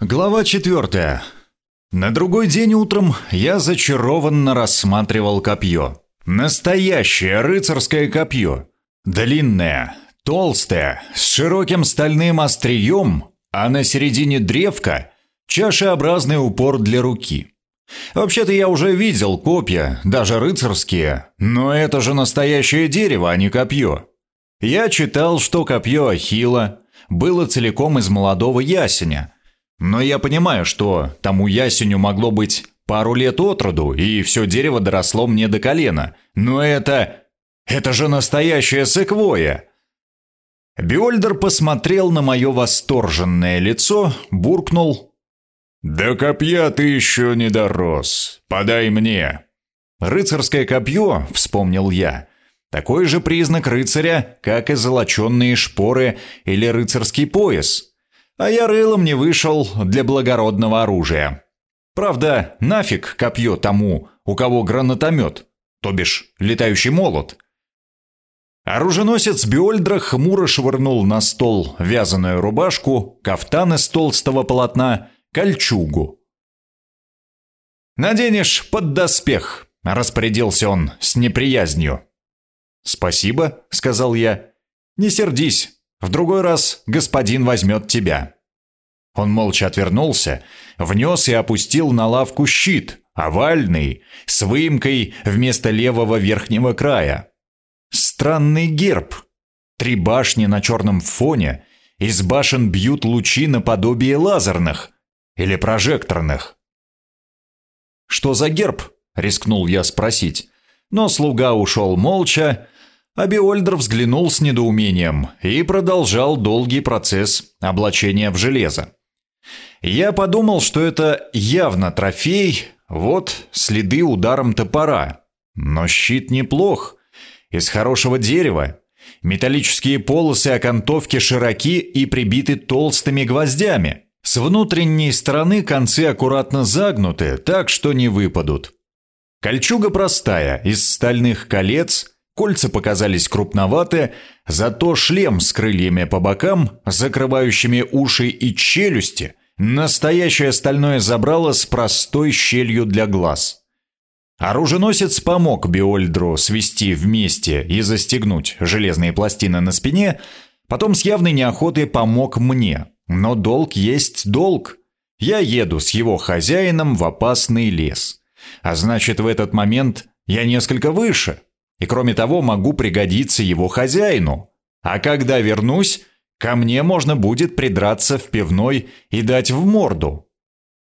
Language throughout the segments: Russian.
Глава четвертая. На другой день утром я зачарованно рассматривал копье. Настоящее рыцарское копье. Длинное, толстое, с широким стальным острием, а на середине древка – чашеобразный упор для руки. Вообще-то я уже видел копья, даже рыцарские, но это же настоящее дерево, а не копье. Я читал, что копье Ахилла было целиком из молодого ясеня – но я понимаю, что тому ясеню могло быть пару лет от роду, и все дерево доросло мне до колена. Но это... это же настоящая секвоя! Биольдер посмотрел на мое восторженное лицо, буркнул. «До копья ты еще не дорос. Подай мне». «Рыцарское копье», — вспомнил я, — «такой же признак рыцаря, как и золоченные шпоры или рыцарский пояс а я рылом не вышел для благородного оружия. Правда, нафиг копье тому, у кого гранатомет, то бишь летающий молот. Оруженосец Биольдра хмуро швырнул на стол вязаную рубашку, кафтан из толстого полотна, кольчугу. «Наденешь под доспех», — распорядился он с неприязнью. «Спасибо», — сказал я. «Не сердись, в другой раз господин возьмет тебя». Он молча отвернулся, внес и опустил на лавку щит, овальный, с выемкой вместо левого верхнего края. Странный герб. Три башни на черном фоне, из башен бьют лучи наподобие лазерных или прожекторных. «Что за герб?» — рискнул я спросить. Но слуга ушел молча, а Биольдер взглянул с недоумением и продолжал долгий процесс облачения в железо. Я подумал, что это явно трофей, вот следы ударом топора. Но щит неплох, из хорошего дерева. Металлические полосы окантовки широки и прибиты толстыми гвоздями. С внутренней стороны концы аккуратно загнуты, так что не выпадут. Кольчуга простая, из стальных колец – Кольца показались крупноваты, зато шлем с крыльями по бокам, закрывающими уши и челюсти, настоящее стальное забрало с простой щелью для глаз. Оруженосец помог Биольдру свести вместе и застегнуть железные пластины на спине, потом с явной неохотой помог мне. Но долг есть долг. Я еду с его хозяином в опасный лес. А значит, в этот момент я несколько выше – и кроме того, могу пригодиться его хозяину. А когда вернусь, ко мне можно будет придраться в пивной и дать в морду.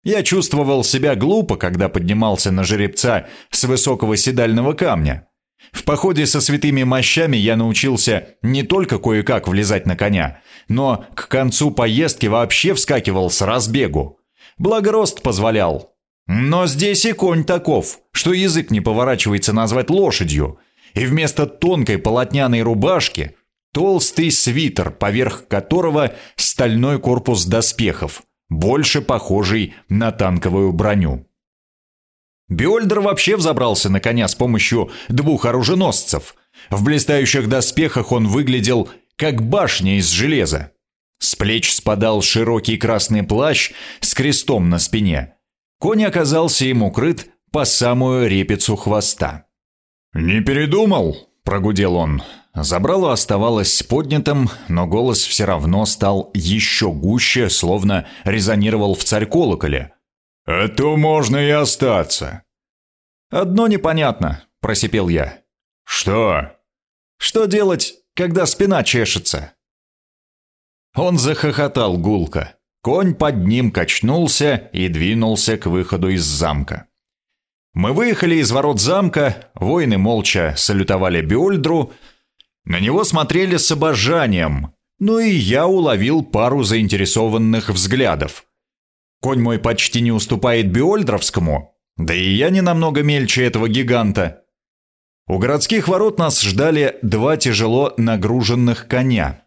Я чувствовал себя глупо, когда поднимался на жеребца с высокого седального камня. В походе со святыми мощами я научился не только кое-как влезать на коня, но к концу поездки вообще вскакивал с разбегу. Благо рост позволял. Но здесь и конь таков, что язык не поворачивается назвать лошадью – и вместо тонкой полотняной рубашки толстый свитер, поверх которого стальной корпус доспехов, больше похожий на танковую броню. Бёльдер вообще взобрался на коня с помощью двух оруженосцев. В блистающих доспехах он выглядел как башня из железа. С плеч спадал широкий красный плащ с крестом на спине. Конь оказался им укрыт по самую репицу хвоста. «Не передумал?» – прогудел он. Забрало оставалось поднятым, но голос все равно стал еще гуще, словно резонировал в царь колоколе. «А то можно и остаться». «Одно непонятно», – просипел я. «Что?» «Что делать, когда спина чешется?» Он захохотал гулко. Конь под ним качнулся и двинулся к выходу из замка. Мы выехали из ворот замка, воины молча салютовали Биольдру, на него смотрели с обожанием, но и я уловил пару заинтересованных взглядов. Конь мой почти не уступает Биольдровскому, да и я не намного мельче этого гиганта. У городских ворот нас ждали два тяжело нагруженных коня.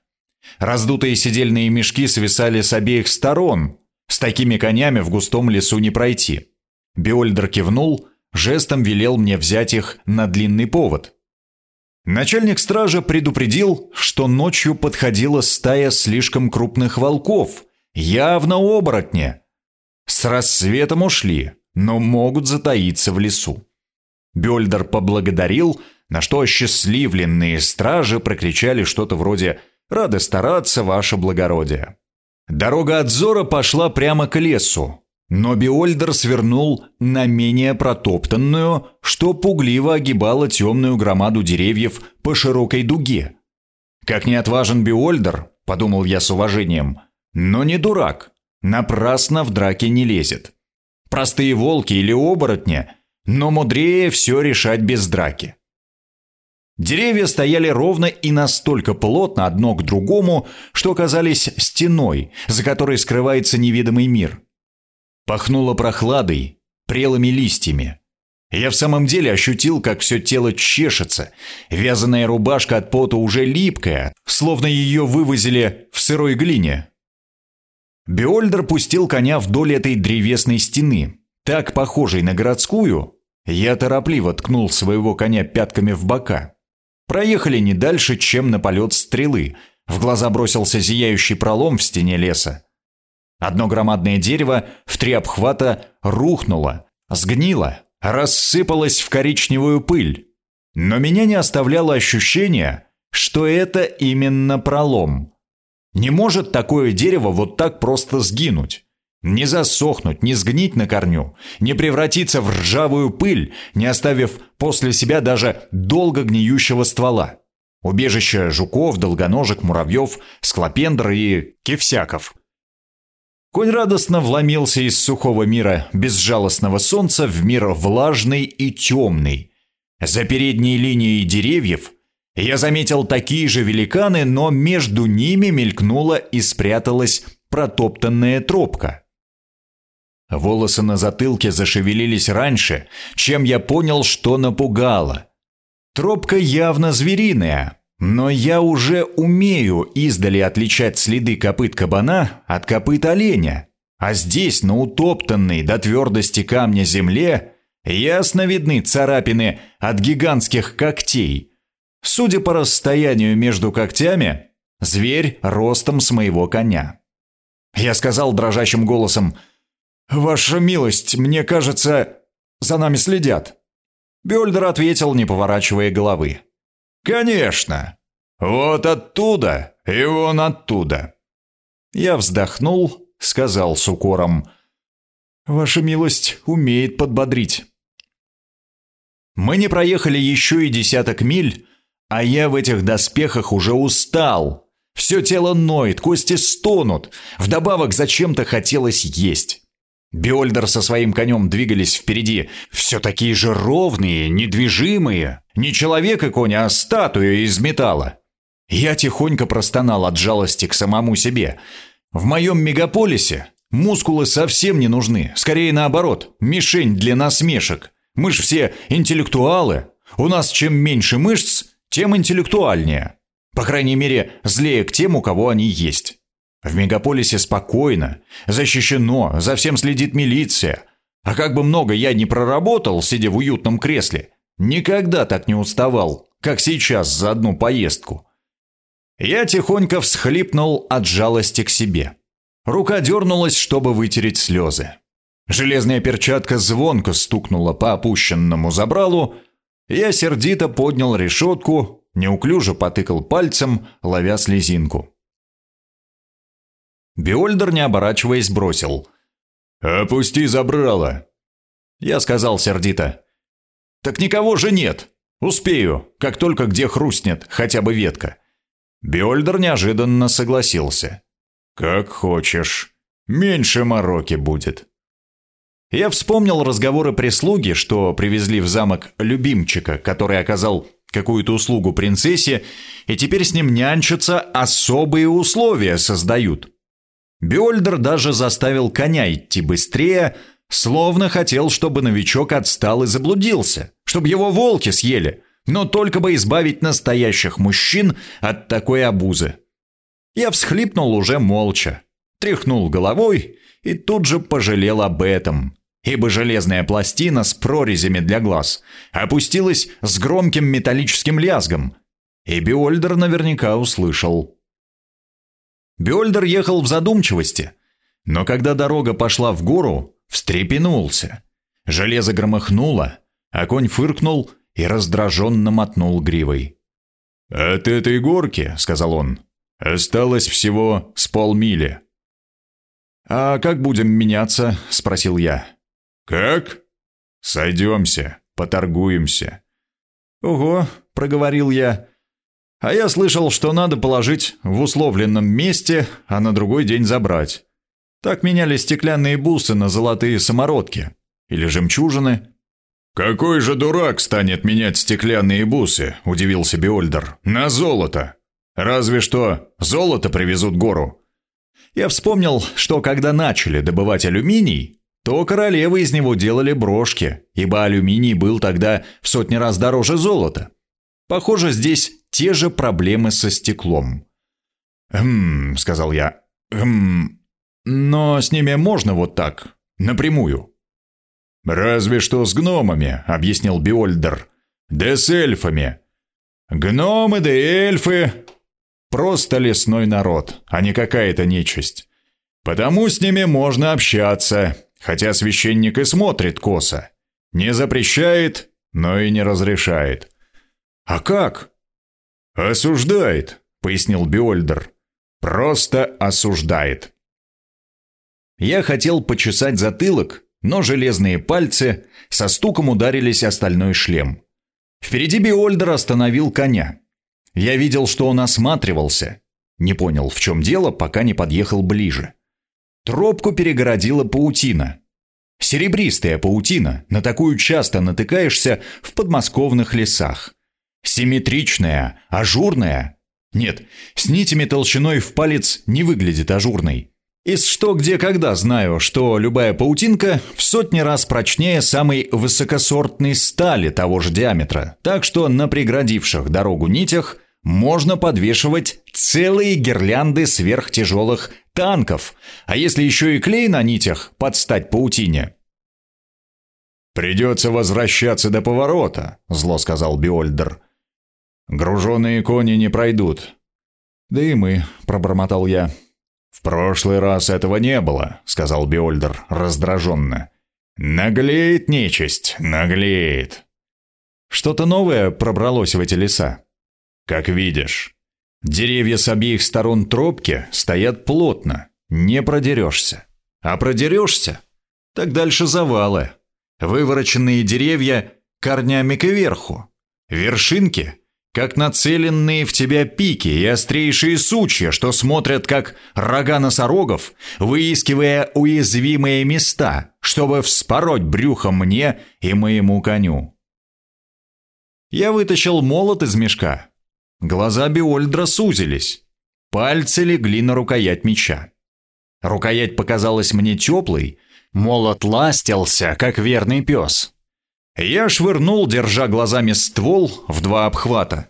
Раздутые сидельные мешки свисали с обеих сторон. С такими конями в густом лесу не пройти. Биольдер кивнул, жестом велел мне взять их на длинный повод. Начальник стража предупредил, что ночью подходила стая слишком крупных волков, явно оборотня, С рассветом ушли, но могут затаиться в лесу. Бёльдер поблагодарил, на что осчастливленные стражи прокричали что-то вроде «Рады стараться, ваше благородие». Дорога от Зора пошла прямо к лесу, но Биольдер свернул на менее протоптанную, что пугливо огибала темную громаду деревьев по широкой дуге. «Как не отважен Биольдер», — подумал я с уважением, — «но не дурак, напрасно в драке не лезет. Простые волки или оборотни, но мудрее все решать без драки». Деревья стояли ровно и настолько плотно одно к другому, что казались стеной, за которой скрывается невидимый мир. Пахнуло прохладой, прелыми листьями. Я в самом деле ощутил, как все тело чешется. Вязаная рубашка от пота уже липкая, словно ее вывозили в сырой глине. Биольдер пустил коня вдоль этой древесной стены, так похожей на городскую. Я торопливо ткнул своего коня пятками в бока. Проехали не дальше, чем на полет стрелы. В глаза бросился зияющий пролом в стене леса. Одно громадное дерево в три обхвата рухнуло, сгнило, рассыпалось в коричневую пыль. Но меня не оставляло ощущение, что это именно пролом. Не может такое дерево вот так просто сгинуть. Не засохнуть, не сгнить на корню, не превратиться в ржавую пыль, не оставив после себя даже долго гниющего ствола. Убежище жуков, долгоножек, муравьев, склопендр и кевсяков – Конь радостно вломился из сухого мира безжалостного солнца в мир влажный и темный. За передней линией деревьев я заметил такие же великаны, но между ними мелькнула и спряталась протоптанная тропка. Волосы на затылке зашевелились раньше, чем я понял, что напугало. Тропка явно звериная, но я уже умею издали отличать следы копыт кабана от копыт оленя. А здесь, на утоптанной до твердости камня земле, ясно видны царапины от гигантских когтей. Судя по расстоянию между когтями, зверь ростом с моего коня. Я сказал дрожащим голосом, «Ваша милость, мне кажется, за нами следят». Бёльдер ответил, не поворачивая головы. «Конечно! Вот оттуда и вон оттуда!» Я вздохнул, сказал с укором. «Ваша милость умеет подбодрить». Мы не проехали еще и десяток миль, а я в этих доспехах уже устал. Все тело ноет, кости стонут. Вдобавок зачем-то хотелось есть. Биольдер со своим конем двигались впереди, все такие же ровные, недвижимые. Не человек и конь, а статуя из металла. Я тихонько простонал от жалости к самому себе. В моем мегаполисе мускулы совсем не нужны, скорее наоборот, мишень для насмешек. Мы ж все интеллектуалы. У нас чем меньше мышц, тем интеллектуальнее. По крайней мере, злее к тем, у кого они есть. В мегаполисе спокойно, защищено, за всем следит милиция. А как бы много я не проработал, сидя в уютном кресле, никогда так не уставал, как сейчас за одну поездку. Я тихонько всхлипнул от жалости к себе. Рука дернулась, чтобы вытереть слезы. Железная перчатка звонко стукнула по опущенному забралу. Я сердито поднял решетку, неуклюже потыкал пальцем, ловя слезинку. Биольдер, не оборачиваясь, бросил. «Опусти забрало!» Я сказал сердито. «Так никого же нет! Успею, как только где хрустнет хотя бы ветка!» Биольдер неожиданно согласился. «Как хочешь. Меньше мороки будет». Я вспомнил разговоры прислуги, что привезли в замок любимчика, который оказал какую-то услугу принцессе, и теперь с ним нянчатся особые условия создают. Бёльдер даже заставил коня идти быстрее, словно хотел, чтобы новичок отстал и заблудился, чтобы его волки съели, но только бы избавить настоящих мужчин от такой обузы. Я всхлипнул уже молча, тряхнул головой и тут же пожалел об этом, ибо железная пластина с прорезями для глаз опустилась с громким металлическим лязгом, и Биольдер наверняка услышал. Бёльдер ехал в задумчивости. Но когда дорога пошла в гору, встрепенулся. Железо громыхнуло, конь фыркнул и раздраженно мотнул гривой. «От этой горки, — сказал он, — осталось всего с полмили». «А как будем меняться?» — спросил я. «Как?» «Сойдемся, поторгуемся». «Ого», — проговорил я. «А я слышал, что надо положить в условленном месте, а на другой день забрать. Так меняли стеклянные бусы на золотые самородки. Или жемчужины». «Какой же дурак станет менять стеклянные бусы?» – удивился Биольдер. «На золото! Разве что золото привезут гору!» Я вспомнил, что когда начали добывать алюминий, то королевы из него делали брошки, ибо алюминий был тогда в сотни раз дороже золота. Похоже, здесь те же проблемы со стеклом. «Хм», — сказал я, «хм, но с ними можно вот так, напрямую». «Разве что с гномами», — объяснил Биольдер. «Да с эльфами. Гномы да эльфы — просто лесной народ, а не какая-то нечисть. Потому с ними можно общаться, хотя священник и смотрит косо. Не запрещает, но и не разрешает». «А как?» «Осуждает», — пояснил Биольдер. «Просто осуждает». Я хотел почесать затылок, но железные пальцы со стуком ударились о стальной шлем. Впереди Биольдер остановил коня. Я видел, что он осматривался. Не понял, в чем дело, пока не подъехал ближе. Тропку перегородила паутина. Серебристая паутина, на такую часто натыкаешься в подмосковных лесах. Симметричная, ажурная. Нет, с нитями толщиной в палец не выглядит ажурной. Из что, где, когда знаю, что любая паутинка в сотни раз прочнее самой высокосортной стали того же диаметра, так что на преградивших дорогу нитях можно подвешивать целые гирлянды сверхтяжелых танков, а если еще и клей на нитях подстать паутине. «Придется возвращаться до поворота», — зло сказал Биольдер. «Груженные кони не пройдут». «Да и мы», — пробормотал я. «В прошлый раз этого не было», — сказал Биольдер раздраженно. «Наглеет нечисть, наглеет». Что-то новое пробралось в эти леса. «Как видишь». Деревья с обеих сторон тропки стоят плотно, не продерешься. А продерешься, так дальше завалы. Вывороченные деревья корнями кверху. Вершинки как нацеленные в тебя пики и острейшие сучья, что смотрят как рога носорогов, выискивая уязвимые места, чтобы вспороть брюхо мне и моему коню. Я вытащил молот из мешка. Глаза Биольдра сузились. Пальцы легли на рукоять меча. Рукоять показалась мне теплой, молот ластился, как верный пес. Я швырнул, держа глазами ствол, в два обхвата.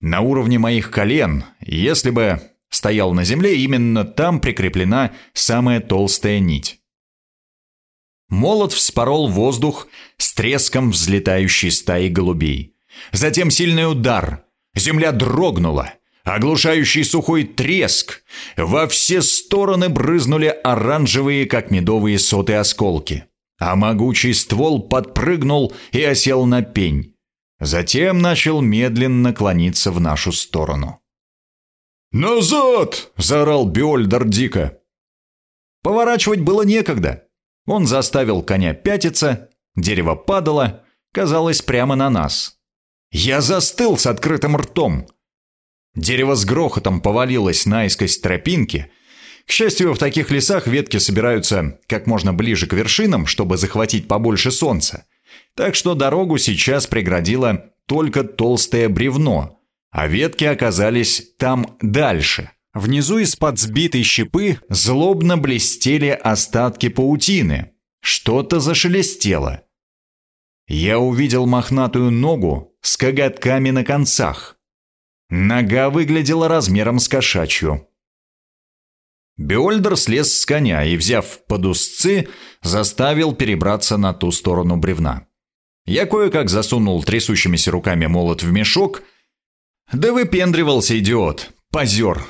На уровне моих колен, если бы стоял на земле, именно там прикреплена самая толстая нить. Молот вспорол воздух с треском взлетающей стаи голубей. Затем сильный удар. Земля дрогнула. Оглушающий сухой треск. Во все стороны брызнули оранжевые, как медовые соты, осколки а могучий ствол подпрыгнул и осел на пень. Затем начал медленно клониться в нашу сторону. «Назад!» — заорал Бёльдер дико. Поворачивать было некогда. Он заставил коня пятиться, дерево падало, казалось, прямо на нас. Я застыл с открытым ртом. Дерево с грохотом повалилось наискось тропинки — к счастью, в таких лесах ветки собираются как можно ближе к вершинам, чтобы захватить побольше солнца. Так что дорогу сейчас преградило только толстое бревно, а ветки оказались там дальше. Внизу из-под сбитой щепы злобно блестели остатки паутины. Что-то зашелестело. Я увидел мохнатую ногу с коготками на концах. Нога выглядела размером с кошачью. Беольдер слез с коня и, взяв под узцы, заставил перебраться на ту сторону бревна. Я кое-как засунул трясущимися руками молот в мешок. Да выпендривался идиот, позер.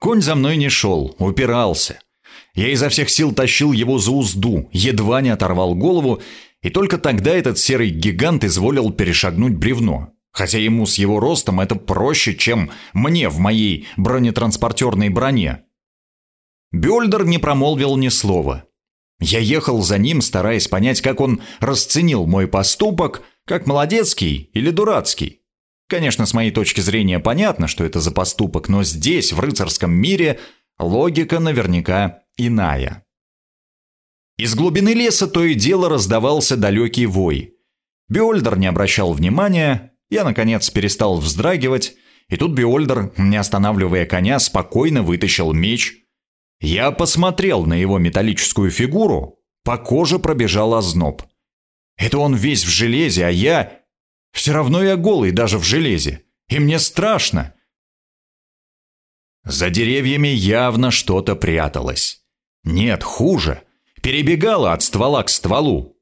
Конь за мной не шел, упирался. Я изо всех сил тащил его за узду, едва не оторвал голову, и только тогда этот серый гигант изволил перешагнуть бревно. Хотя ему с его ростом это проще, чем мне в моей бронетранспортерной броне. Бёльдер не промолвил ни слова. Я ехал за ним, стараясь понять, как он расценил мой поступок, как молодецкий или дурацкий. Конечно, с моей точки зрения понятно, что это за поступок, но здесь, в рыцарском мире, логика наверняка иная. Из глубины леса то и дело раздавался далекий вой. Биольдер не обращал внимания, я, наконец, перестал вздрагивать, и тут Биольдер, не останавливая коня, спокойно вытащил меч. Я посмотрел на его металлическую фигуру, по коже пробежал озноб. Это он весь в железе, а я... Все равно я голый даже в железе, и мне страшно. За деревьями явно что-то пряталось. Нет, хуже. Перебегало от ствола к стволу.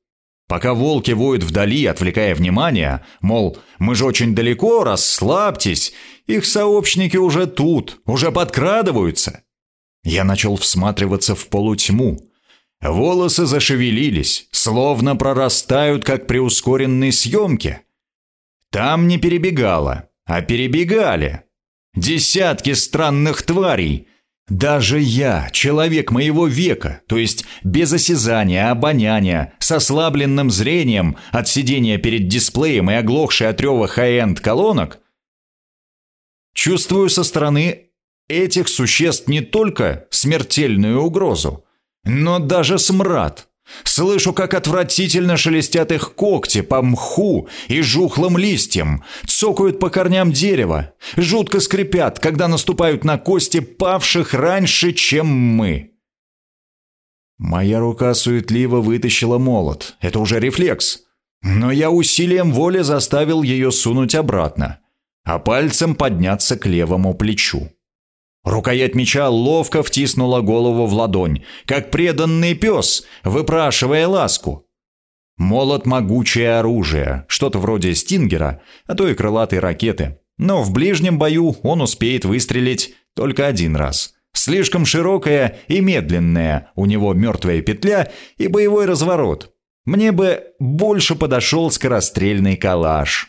Пока волки воют вдали, отвлекая внимание, мол, мы же очень далеко, расслабьтесь, их сообщники уже тут, уже подкрадываются. Я начал всматриваться в полутьму. Волосы зашевелились, словно прорастают, как при ускоренной съемке. Там не перебегало, а перебегали. Десятки странных тварей. Даже я, человек моего века, то есть без осязания, обоняния, с ослабленным зрением от сидения перед дисплеем и оглохшей от рева хай-энд колонок, чувствую со стороны этих существ не только смертельную угрозу, но даже смрад. Слышу, как отвратительно шелестят их когти по мху и жухлым листьям, цокают по корням дерева, жутко скрипят, когда наступают на кости павших раньше, чем мы. Моя рука суетливо вытащила молот. Это уже рефлекс. Но я усилием воли заставил ее сунуть обратно, а пальцем подняться к левому плечу. Рукоять меча ловко втиснула голову в ладонь, как преданный пес, выпрашивая ласку. Молот – могучее оружие, что-то вроде стингера, а то и крылатой ракеты. Но в ближнем бою он успеет выстрелить только один раз. Слишком широкая и медленная у него мертвая петля и боевой разворот. Мне бы больше подошел скорострельный калаш.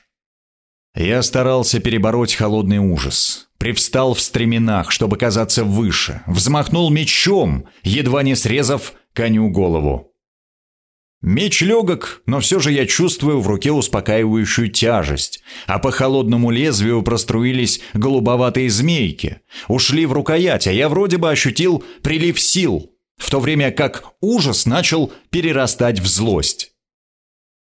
Я старался перебороть холодный ужас. Привстал в стременах, чтобы казаться выше. Взмахнул мечом, едва не срезав коню голову. Меч легок, но все же я чувствую в руке успокаивающую тяжесть, а по холодному лезвию проструились голубоватые змейки. Ушли в рукоять, а я вроде бы ощутил прилив сил, в то время как ужас начал перерастать в злость.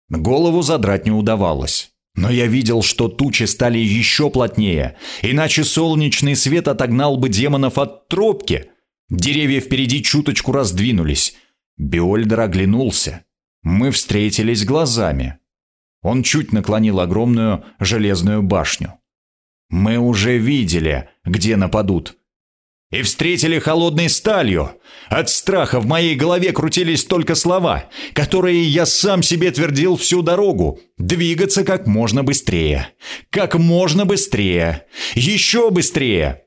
Голову задрать не удавалось. Но я видел, что тучи стали еще плотнее, иначе солнечный свет отогнал бы демонов от тропки. Деревья впереди чуточку раздвинулись. Биольдер оглянулся. Мы встретились глазами. Он чуть наклонил огромную железную башню. Мы уже видели, где нападут и встретили холодной сталью. От страха в моей голове крутились только слова, которые я сам себе твердил всю дорогу. Двигаться как можно быстрее. Как можно быстрее. Еще быстрее.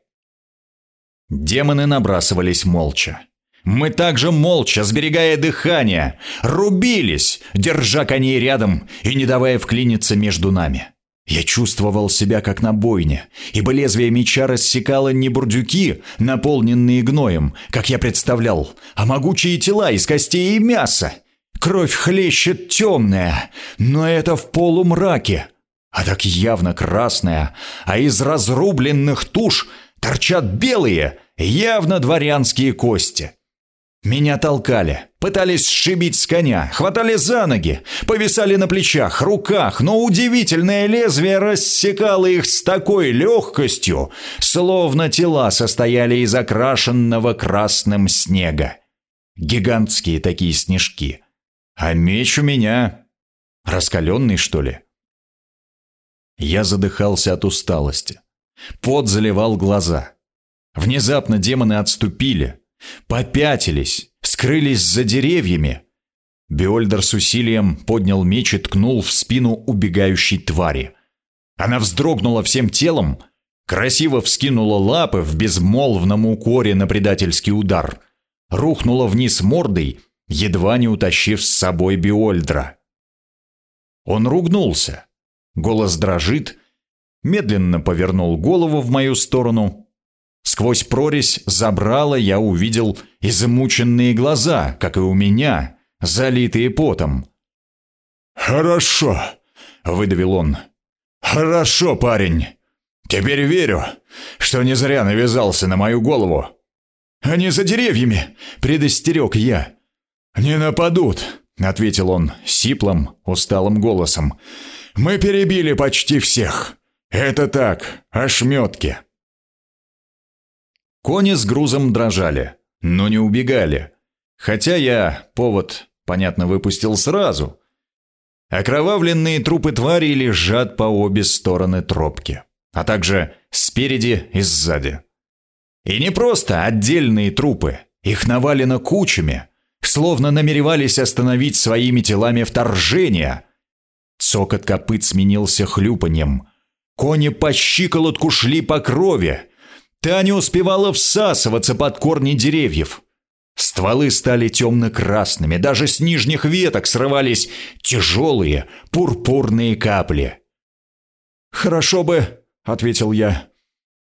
Демоны набрасывались молча. Мы также молча, сберегая дыхание, рубились, держа коней рядом и не давая вклиниться между нами. Я чувствовал себя как на бойне, ибо лезвие меча рассекало не бурдюки, наполненные гноем, как я представлял, а могучие тела из костей и мяса. Кровь хлещет темная, но это в полумраке, а так явно красная, а из разрубленных туш торчат белые, явно дворянские кости. Меня толкали, пытались сшибить с коня, хватали за ноги, повисали на плечах, руках, но удивительное лезвие рассекало их с такой легкостью, словно тела состояли из окрашенного красным снега. Гигантские такие снежки. А меч у меня раскаленный, что ли? Я задыхался от усталости. Пот заливал глаза. Внезапно демоны отступили — Попятились, скрылись за деревьями. Биольдер с усилием поднял меч и ткнул в спину убегающей твари. Она вздрогнула всем телом, красиво вскинула лапы в безмолвном укоре на предательский удар. рухнула вниз мордой, едва не утащив с собой Биольдра. Он ругнулся. Голос дрожит, медленно повернул голову в мою сторону. Сквозь прорезь забрала я увидел измученные глаза, как и у меня, залитые потом. «Хорошо», — выдавил он. «Хорошо, парень. Теперь верю, что не зря навязался на мою голову. Они за деревьями, предостерег я. Не нападут, ответил он сиплым, усталым голосом. Мы перебили почти всех. Это так, ошметки. Кони с грузом дрожали, но не убегали. Хотя я повод, понятно, выпустил сразу. Окровавленные трупы тварей лежат по обе стороны тропки а также спереди и сзади. И не просто отдельные трупы, их навалено кучами, словно намеревались остановить своими телами вторжение. Цокот копыт сменился хлюпаньем. Кони по щиколотку шли по крови. Та не успевала всасываться под корни деревьев. Стволы стали темно-красными, даже с нижних веток срывались тяжелые пурпурные капли. «Хорошо бы — ответил я.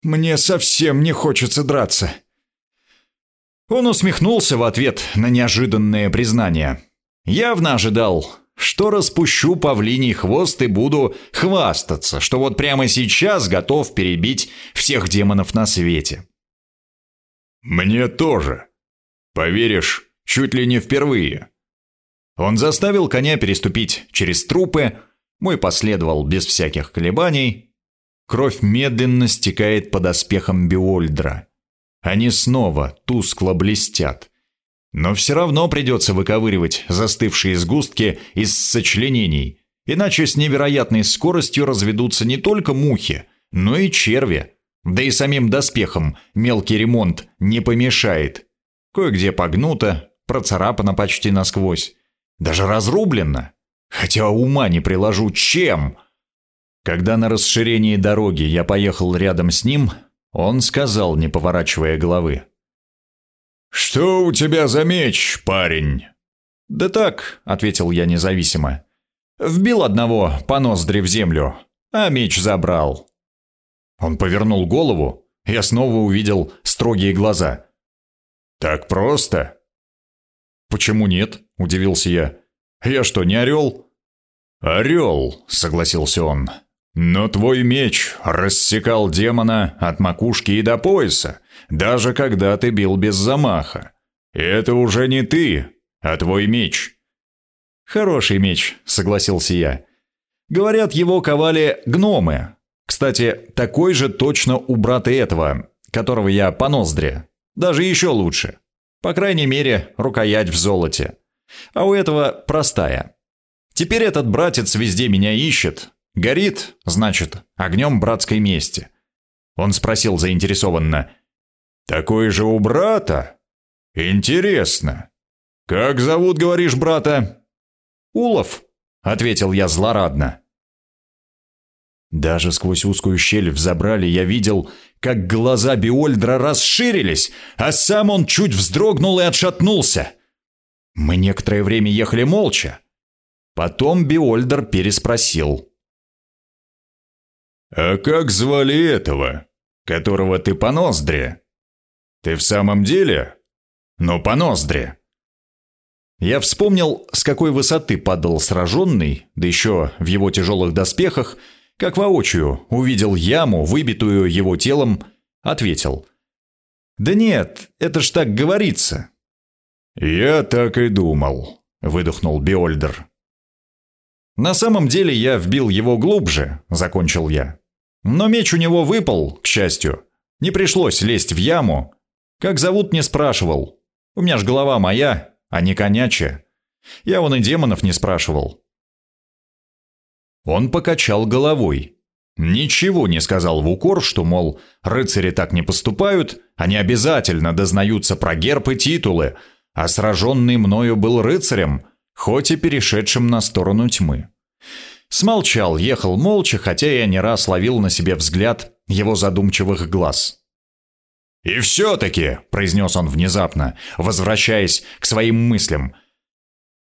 «Мне совсем не хочется драться». Он усмехнулся в ответ на неожиданное признание. Явно ожидал, что распущу павлиний хвост и буду хвастаться, что вот прямо сейчас готов перебить всех демонов на свете. «Мне тоже. Поверишь, чуть ли не впервые». Он заставил коня переступить через трупы, мой последовал без всяких колебаний, Кровь медленно стекает под оспехом Биольдра. Они снова тускло блестят. Но все равно придется выковыривать застывшие сгустки из сочленений, иначе с невероятной скоростью разведутся не только мухи, но и черви. Да и самим доспехам мелкий ремонт не помешает. Кое-где погнуто, процарапано почти насквозь. Даже разрублено. Хотя ума не приложу, чем. Когда на расширении дороги я поехал рядом с ним, он сказал, не поворачивая головы. «Что у тебя за меч, парень?» «Да так», — ответил я независимо. «Вбил одного по ноздри в землю, а меч забрал». Он повернул голову, я снова увидел строгие глаза. «Так просто?» «Почему нет?» – удивился я. «Я что, не орел?» «Орел», – согласился он. Но твой меч рассекал демона от макушки и до пояса, даже когда ты бил без замаха. Это уже не ты, а твой меч. Хороший меч, согласился я. Говорят, его ковали гномы. Кстати, такой же точно у брата этого, которого я по ноздре. Даже еще лучше. По крайней мере, рукоять в золоте. А у этого простая. Теперь этот братец везде меня ищет, Горит, значит, огнем братской мести. Он спросил заинтересованно. «Такой же у брата? Интересно. Как зовут, говоришь, брата?» «Улов», — ответил я злорадно. Даже сквозь узкую щель в забрале я видел, как глаза Биольдра расширились, а сам он чуть вздрогнул и отшатнулся. Мы некоторое время ехали молча. Потом Биольдер переспросил. «А как звали этого, которого ты по ноздре? Ты в самом деле? Ну, по ноздре!» Я вспомнил, с какой высоты падал сраженный, да еще в его тяжелых доспехах, как воочию увидел яму, выбитую его телом, ответил. «Да нет, это ж так говорится». «Я так и думал», — выдохнул Биольдер. «На самом деле я вбил его глубже», — закончил я. Но меч у него выпал, к счастью. Не пришлось лезть в яму. Как зовут, не спрашивал. У меня ж голова моя, а не конячая. Я вон и демонов не спрашивал. Он покачал головой. Ничего не сказал в укор, что, мол, рыцари так не поступают, они обязательно дознаются про герб и титулы, а сраженный мною был рыцарем, хоть и перешедшим на сторону тьмы. Смолчал, ехал молча, хотя я не раз ловил на себе взгляд его задумчивых глаз. «И все-таки», — произнес он внезапно, возвращаясь к своим мыслям,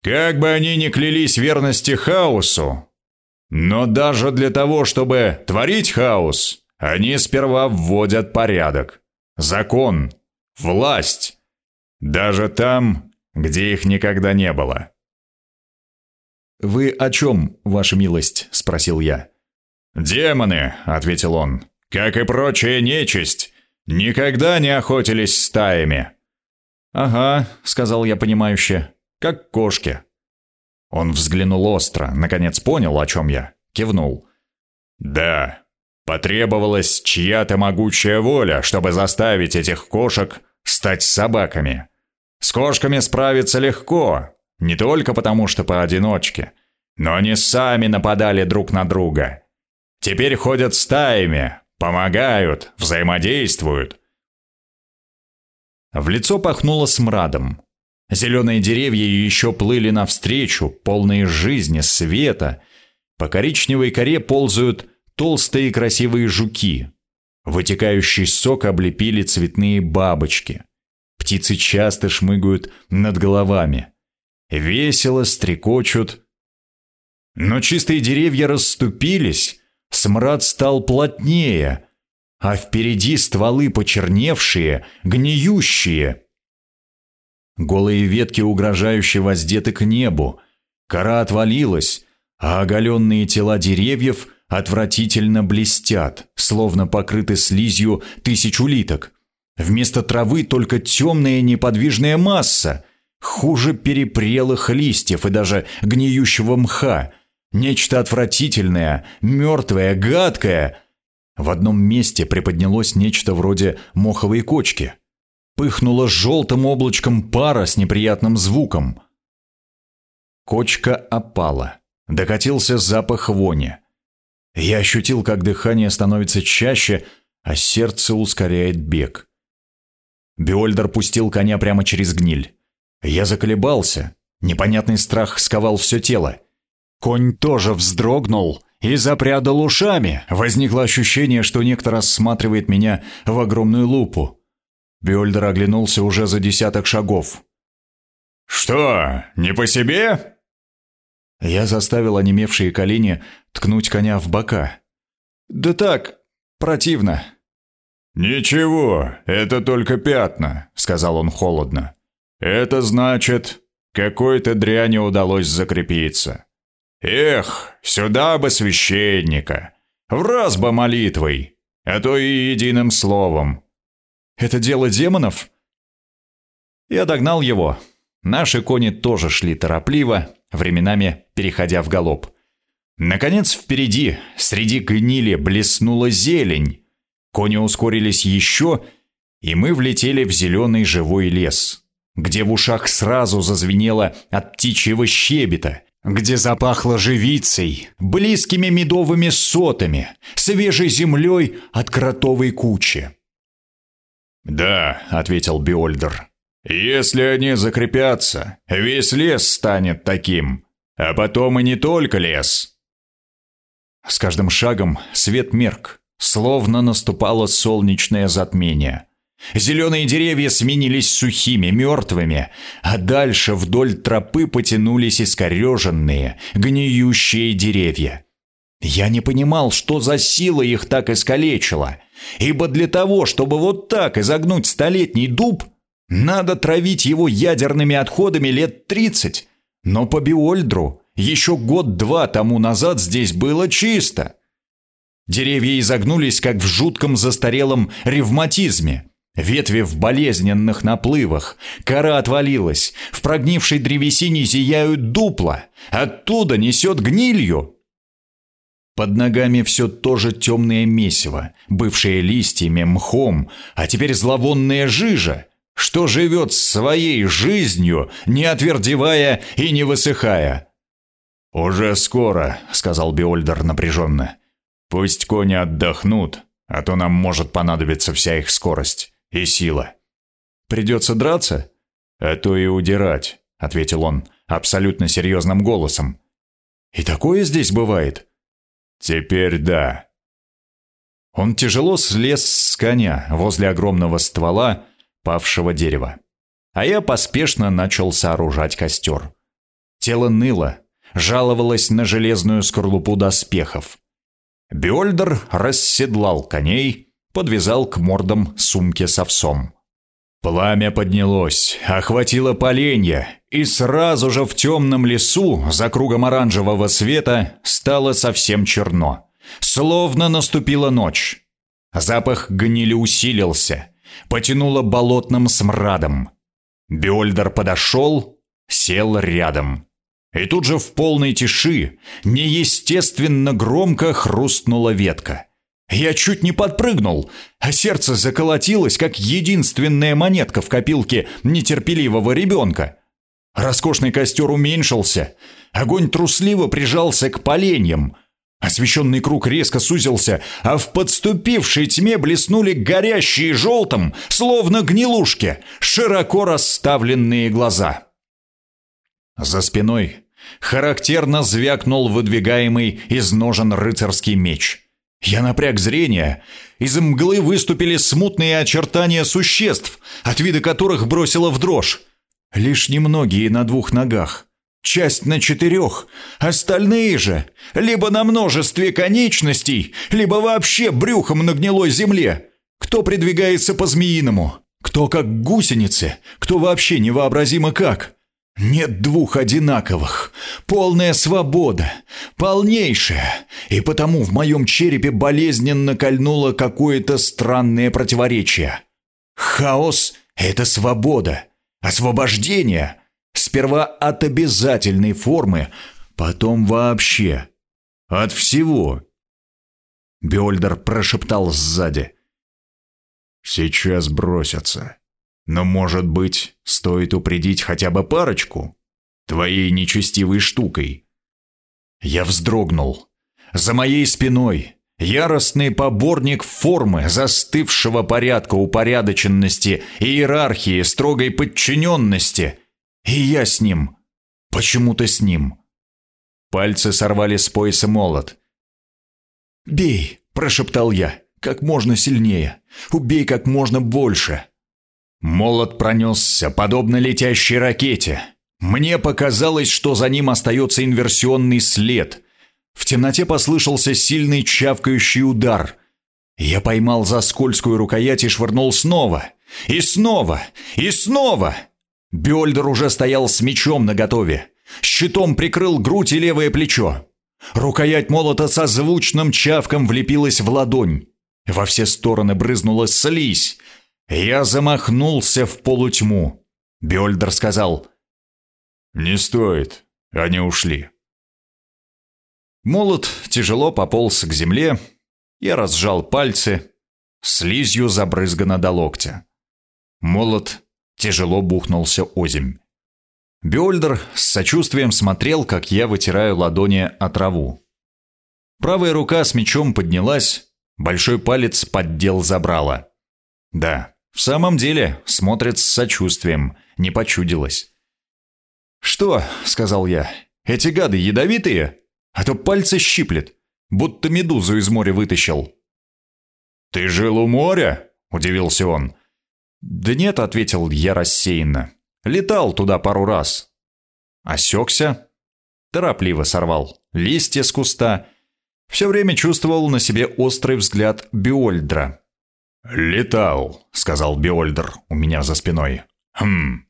«как бы они ни клялись верности хаосу, но даже для того, чтобы творить хаос, они сперва вводят порядок, закон, власть, даже там, где их никогда не было». «Вы о чем, ваша милость?» — спросил я. «Демоны», — ответил он, — «как и прочая нечисть, никогда не охотились стаями». «Ага», — сказал я понимающе, — «как кошки». Он взглянул остро, наконец понял, о чем я, кивнул. «Да, потребовалась чья-то могучая воля, чтобы заставить этих кошек стать собаками. С кошками справиться легко, не только потому, что поодиночке, но они сами нападали друг на друга. Теперь ходят стаями, помогают, взаимодействуют. В лицо пахнуло смрадом. Зеленые деревья еще плыли навстречу, полные жизни, света. По коричневой коре ползают толстые красивые жуки. Вытекающий сок облепили цветные бабочки. Птицы часто шмыгают над головами. Весело стрекочут. Но чистые деревья расступились, Смрад стал плотнее, а впереди стволы почерневшие, гниющие. Голые ветки угрожающе воздеты к небу, кора отвалилась, а оголенные тела деревьев отвратительно блестят, словно покрыты слизью тысяч улиток. Вместо травы только темная неподвижная масса, хуже перепрелых листьев и даже гниющего мха, Нечто отвратительное, мертвое, гадкое. В одном месте приподнялось нечто вроде моховой кочки. Пыхнуло желтым облачком пара с неприятным звуком. Кочка опала. Докатился запах вони. Я ощутил, как дыхание становится чаще, а сердце ускоряет бег. Биольдер пустил коня прямо через гниль. Я заколебался. Непонятный страх сковал все тело. Конь тоже вздрогнул и запрядал ушами. Возникло ощущение, что некто рассматривает меня в огромную лупу. Бёльдер оглянулся уже за десяток шагов. «Что, не по себе?» Я заставил онемевшие колени ткнуть коня в бока. «Да так, противно». «Ничего, это только пятна», — сказал он холодно. «Это значит, какой-то дряни удалось закрепиться. Эх, сюда бы священника, в раз бы молитвой, а то и единым словом. Это дело демонов? Я догнал его. Наши кони тоже шли торопливо, временами переходя в галоп. Наконец впереди, среди гнили, блеснула зелень. Кони ускорились еще, и мы влетели в зеленый живой лес, где в ушах сразу зазвенело от птичьего щебета, где запахло живицей, близкими медовыми сотами, свежей землей от кротовой кучи. «Да», — ответил Биольдер, — «если они закрепятся, весь лес станет таким, а потом и не только лес». С каждым шагом свет мерк, словно наступало солнечное затмение — Зеленые деревья сменились сухими, мертвыми, а дальше вдоль тропы потянулись искореженные, гниющие деревья. Я не понимал, что за сила их так искалечила, ибо для того, чтобы вот так изогнуть столетний дуб, надо травить его ядерными отходами лет тридцать. Но по Биольдру еще год-два тому назад здесь было чисто. Деревья изогнулись, как в жутком застарелом ревматизме, Ветви в болезненных наплывах, кора отвалилась, в прогнившей древесине зияют дупла, оттуда несет гнилью. Под ногами все то же темное месиво, бывшее листьями, мхом, а теперь зловонная жижа, что живет своей жизнью, не отвердевая и не высыхая. «Уже скоро», — сказал Биольдер напряженно. «Пусть кони отдохнут, а то нам может понадобиться вся их скорость и сила. «Придется драться?» «А то и удирать», — ответил он абсолютно серьезным голосом. «И такое здесь бывает?» «Теперь да». Он тяжело слез с коня возле огромного ствола павшего дерева. А я поспешно начал сооружать костер. Тело ныло, жаловалось на железную скорлупу доспехов. Бёльдер расседлал коней, подвязал к мордам сумки с овсом. Пламя поднялось, охватило поленья, и сразу же в темном лесу, за кругом оранжевого света, стало совсем черно. Словно наступила ночь. Запах гнили усилился, потянуло болотным смрадом. Бёльдер подошел, сел рядом. И тут же в полной тиши неестественно громко хрустнула ветка. Я чуть не подпрыгнул, а сердце заколотилось, как единственная монетка в копилке нетерпеливого ребенка. Роскошный костер уменьшился, огонь трусливо прижался к поленьям. Освещенный круг резко сузился, а в подступившей тьме блеснули горящие желтым, словно гнилушки, широко расставленные глаза. За спиной характерно звякнул выдвигаемый из ножен рыцарский меч. Я напряг зрение. Из мглы выступили смутные очертания существ, от вида которых бросило в дрожь. Лишь немногие на двух ногах, часть на четырех, остальные же либо на множестве конечностей, либо вообще брюхом на гнилой земле. Кто придвигается по-змеиному, кто как гусеницы, кто вообще невообразимо как. Нет двух одинаковых. Полная свобода. Полнейшая. И потому в моем черепе болезненно кольнуло какое-то странное противоречие. Хаос — это свобода. Освобождение. Сперва от обязательной формы, потом вообще. От всего. Бёльдер прошептал сзади. «Сейчас бросятся». Но, может быть, стоит упредить хотя бы парочку? Твоей нечестивой штукой. Я вздрогнул. За моей спиной яростный поборник формы застывшего порядка упорядоченности, иерархии, строгой подчиненности. И я с ним. Почему-то с ним. Пальцы сорвали с пояса молот. «Бей!» – прошептал я. «Как можно сильнее. Убей как можно больше. Молот пронесся, подобно летящей ракете. Мне показалось, что за ним остается инверсионный след. В темноте послышался сильный чавкающий удар. Я поймал за скользкую рукоять и швырнул снова. И снова! И снова! Бёльдер уже стоял с мечом наготове. Щитом прикрыл грудь и левое плечо. Рукоять молота со звучным чавком влепилась в ладонь. Во все стороны брызнула слизь. Я замахнулся в полутьму. Бёльдер сказал «Не стоит, они ушли». Молот тяжело пополз к земле, я разжал пальцы, слизью забрызгано до локтя. Молот тяжело бухнулся озимь. Бёльдер с сочувствием смотрел, как я вытираю ладони о траву. Правая рука с мечом поднялась, большой палец поддел забрала. Да, в самом деле, смотрит с сочувствием, не почудилось. «Что?» — сказал я. «Эти гады ядовитые? А то пальцы щиплет, будто медузу из моря вытащил». «Ты жил у моря?» — удивился он. «Да нет», — ответил я рассеянно. «Летал туда пару раз». Осекся, торопливо сорвал листья с куста, все время чувствовал на себе острый взгляд Биольдра. «Летал», — сказал Биольдер у меня за спиной. «Хм».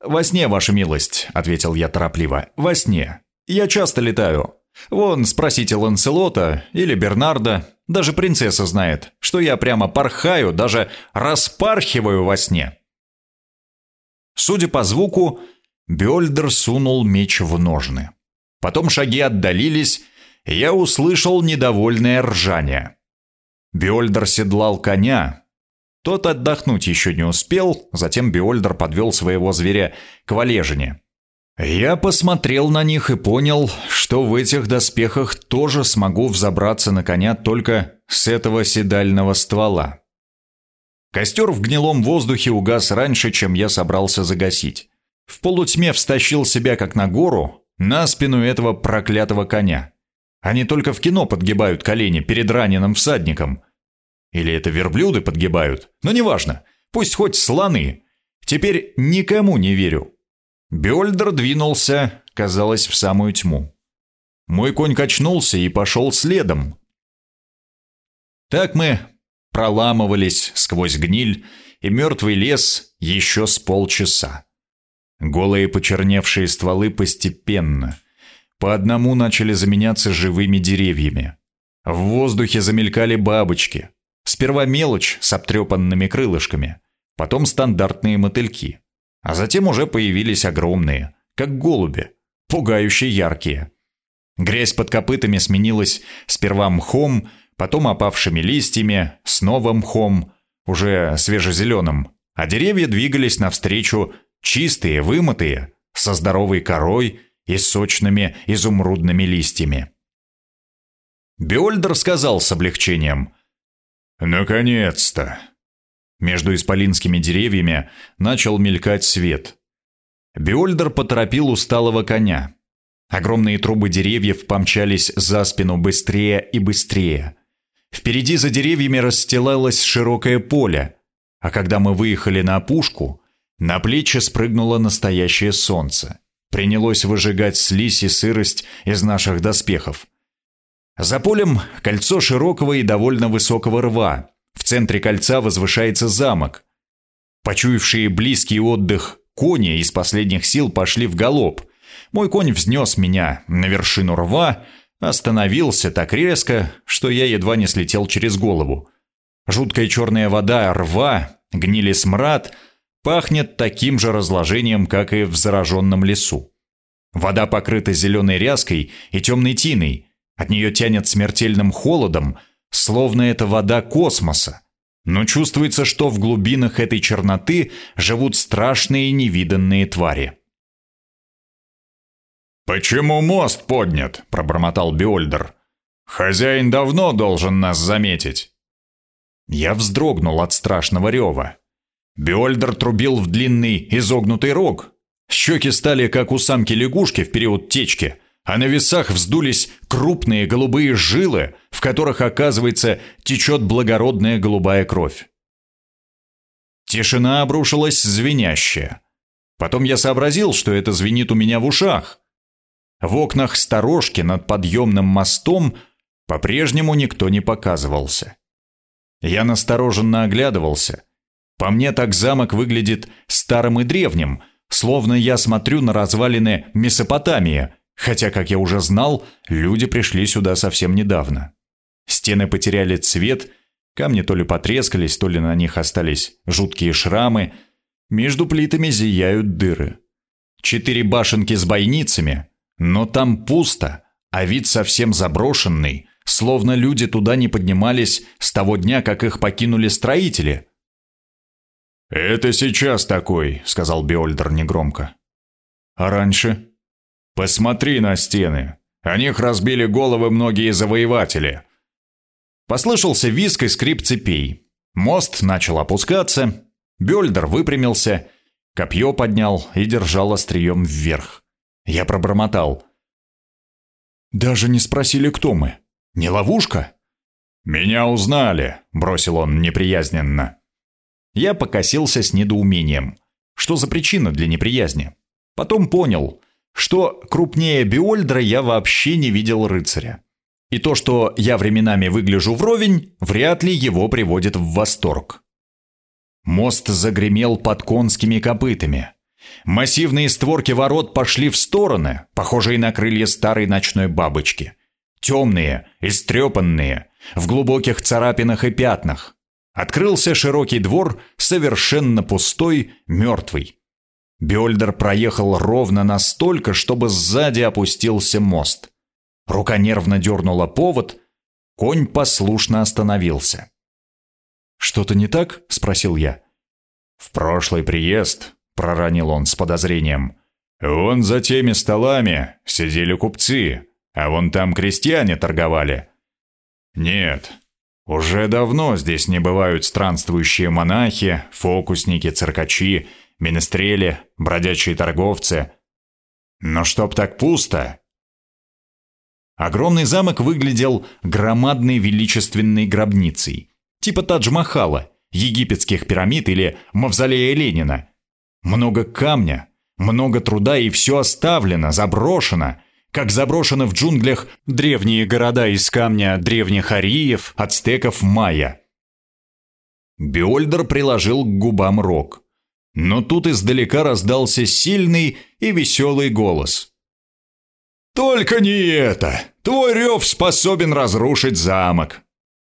«Во сне, ваша милость», — ответил я торопливо. «Во сне. Я часто летаю. Вон, спросите Ланселота или Бернарда. Даже принцесса знает, что я прямо порхаю, даже распархиваю во сне». Судя по звуку, Бёльдер сунул меч в ножны. Потом шаги отдалились, и я услышал недовольное ржание. Биольдер седлал коня. Тот отдохнуть еще не успел, затем Биольдер подвел своего зверя к валежине. Я посмотрел на них и понял, что в этих доспехах тоже смогу взобраться на коня только с этого седального ствола. Костер в гнилом воздухе угас раньше, чем я собрался загасить. В полутьме встащил себя как на гору, на спину этого проклятого коня. Они только в кино подгибают колени перед раненым всадником, Или это верблюды подгибают? Но неважно. Пусть хоть слоны. Теперь никому не верю. Бёльдер двинулся, казалось, в самую тьму. Мой конь качнулся и пошел следом. Так мы проламывались сквозь гниль и мертвый лес еще с полчаса. Голые почерневшие стволы постепенно, по одному начали заменяться живыми деревьями. В воздухе замелькали бабочки. Сперва мелочь с обтрепанными крылышками, потом стандартные мотыльки. А затем уже появились огромные, как голуби, пугающие яркие. Грязь под копытами сменилась сперва мхом, потом опавшими листьями, снова мхом, уже свежезеленым, а деревья двигались навстречу чистые, вымытые, со здоровой корой и сочными изумрудными листьями. Беольдер сказал с облегчением. «Наконец-то!» Между исполинскими деревьями начал мелькать свет. Беольдер поторопил усталого коня. Огромные трубы деревьев помчались за спину быстрее и быстрее. Впереди за деревьями расстилалось широкое поле, а когда мы выехали на опушку, на плечи спрыгнуло настоящее солнце. Принялось выжигать слизь и сырость из наших доспехов. За полем кольцо широкого и довольно высокого рва. В центре кольца возвышается замок. Почуявшие близкий отдых кони из последних сил пошли в галоп. Мой конь взнес меня на вершину рва, Остановился так резко, что я едва не слетел через голову. Жуткая черная вода рва, гнили смрад, пахнет таким же разложением, как и в зараженном лесу. Вода покрыта зеленой ряской и темной тиной, от нее тянет смертельным холодом, словно это вода космоса. Но чувствуется, что в глубинах этой черноты живут страшные невиданные твари. «Почему мост поднят?» – пробормотал Биольдер. «Хозяин давно должен нас заметить». Я вздрогнул от страшного рева. Биольдер трубил в длинный изогнутый рог. Щеки стали, как у самки лягушки в период течки, а на весах вздулись крупные голубые жилы, в которых, оказывается, течет благородная голубая кровь. Тишина обрушилась звенящая. Потом я сообразил, что это звенит у меня в ушах. В окнах сторожки над подъемным мостом по-прежнему никто не показывался. Я настороженно оглядывался. По мне так замок выглядит старым и древним, словно я смотрю на развалины Месопотамии, хотя, как я уже знал, люди пришли сюда совсем недавно. Стены потеряли цвет, камни то ли потрескались, то ли на них остались жуткие шрамы, между плитами зияют дыры. Четыре башенки с бойницами, но там пусто, а вид совсем заброшенный, словно люди туда не поднимались с того дня, как их покинули строители. «Это сейчас такой», — сказал Биольдер негромко. «А раньше?» «Посмотри на стены. О них разбили головы многие завоеватели». Послышался визг и скрип цепей. Мост начал опускаться. Бёльдер выпрямился, копье поднял и держал острием вверх. Я пробормотал. «Даже не спросили, кто мы. Не ловушка?» «Меня узнали», — бросил он неприязненно. Я покосился с недоумением. Что за причина для неприязни? Потом понял, что крупнее Биольдра я вообще не видел рыцаря. И то, что я временами выгляжу вровень, вряд ли его приводит в восторг. Мост загремел под конскими копытами. Массивные створки ворот пошли в стороны, похожие на крылья старой ночной бабочки. Темные, истрепанные, в глубоких царапинах и пятнах. Открылся широкий двор, совершенно пустой, мертвый. Бёльдер проехал ровно настолько, чтобы сзади опустился мост. Рука нервно дернула повод, конь послушно остановился. «Что-то не так?» — спросил я. «В прошлый приезд проронил он с подозрением. «Вон за теми столами сидели купцы, а вон там крестьяне торговали». «Нет, уже давно здесь не бывают странствующие монахи, фокусники, циркачи, менестрели, бродячие торговцы. Но чтоб так пусто...» Огромный замок выглядел громадной величественной гробницей. типа Тадж-Махала, египетских пирамид или мавзолея Ленина. Много камня, много труда и все оставлено, заброшено, как заброшены в джунглях древние города из камня древних ариев, ацтеков, майя. Биольдер приложил к губам рог. Но тут издалека раздался сильный и веселый голос. «Только не это! Твой рев способен разрушить замок!»